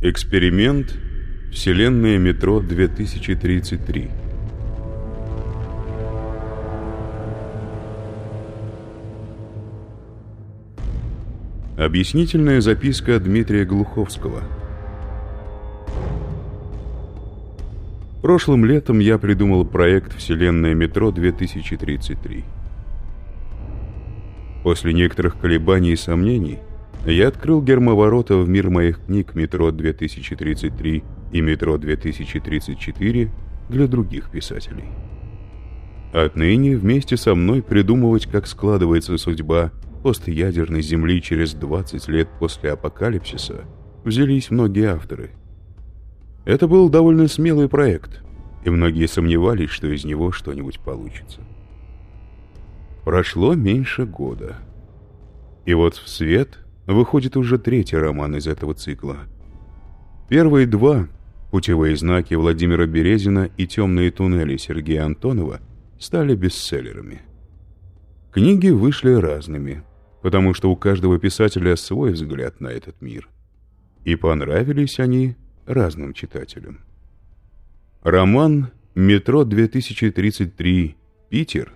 Эксперимент. Вселенная метро 2033 Объяснительная записка Дмитрия Глуховского. Прошлым летом я придумал проект «Вселенная метро 2033». После некоторых колебаний и сомнений я открыл гермоворота в мир моих книг «Метро 2033» и «Метро 2034» для других писателей. Отныне вместе со мной придумывать, как складывается судьба постядерной Земли через 20 лет после апокалипсиса взялись многие авторы. Это был довольно смелый проект, и многие сомневались, что из него что-нибудь получится. Прошло меньше года. И вот в свет выходит уже третий роман из этого цикла. Первые два «Путевые знаки» Владимира Березина и «Темные туннели» Сергея Антонова стали бестселлерами. Книги вышли разными, потому что у каждого писателя свой взгляд на этот мир. И понравились они разным читателям. Роман «Метро 2033. Питер»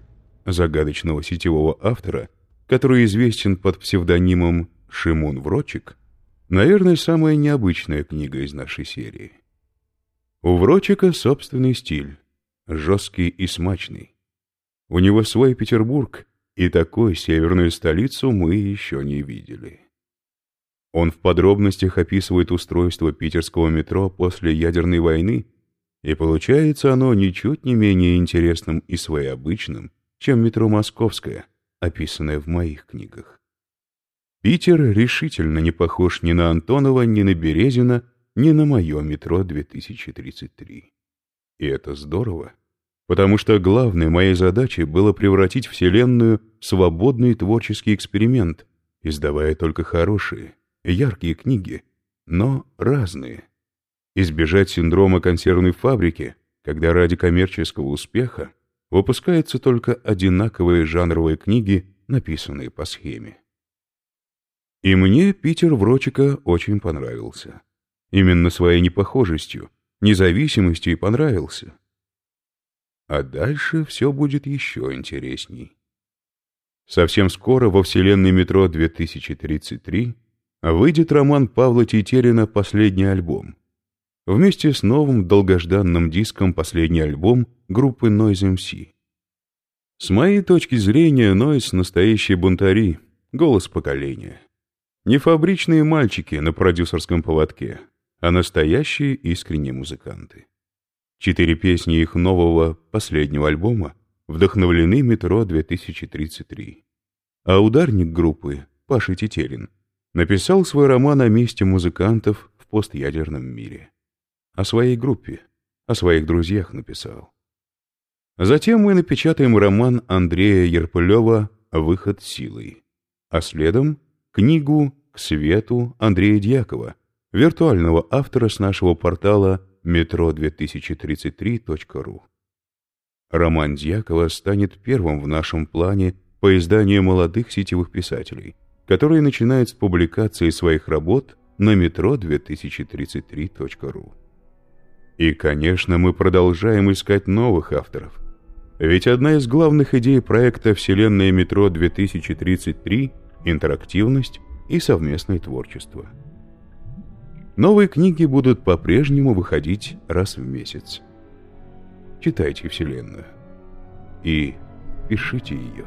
загадочного сетевого автора, который известен под псевдонимом Шимон Врочик, наверное, самая необычная книга из нашей серии. У Врочика собственный стиль, жесткий и смачный. У него свой Петербург, и такой северную столицу мы еще не видели. Он в подробностях описывает устройство питерского метро после ядерной войны, и получается оно ничуть не менее интересным и своеобычным, чем метро «Московское», описанное в моих книгах. Питер решительно не похож ни на Антонова, ни на Березина, ни на мое метро 2033. И это здорово потому что главной моей задачей было превратить Вселенную в свободный творческий эксперимент, издавая только хорошие, яркие книги, но разные. Избежать синдрома консервной фабрики, когда ради коммерческого успеха выпускаются только одинаковые жанровые книги, написанные по схеме. И мне Питер Врочика очень понравился. Именно своей непохожестью, независимостью и понравился. А дальше все будет еще интересней. Совсем скоро во вселенной метро 2033 выйдет роман Павла Тетерина «Последний альбом». Вместе с новым долгожданным диском «Последний альбом» группы Noise MC. С моей точки зрения, Noise — настоящие бунтари, голос поколения. Не фабричные мальчики на продюсерском поводке, а настоящие искренние музыканты. Четыре песни их нового, последнего альбома вдохновлены «Метро 2033». А ударник группы, Паша Тетерин, написал свой роман о месте музыкантов в постядерном мире. О своей группе, о своих друзьях написал. Затем мы напечатаем роман Андрея Ерпылева «Выход силой», а следом книгу «К свету» Андрея Дьякова, виртуального автора с нашего портала metro2033.ru. Роман Дьякова станет первым в нашем плане по изданию молодых сетевых писателей, которые начинают с публикации своих работ на metro2033.ru. И, конечно, мы продолжаем искать новых авторов. Ведь одна из главных идей проекта «Вселенная метро 2033» — интерактивность и совместное творчество — Новые книги будут по-прежнему выходить раз в месяц. Читайте Вселенную и пишите ее.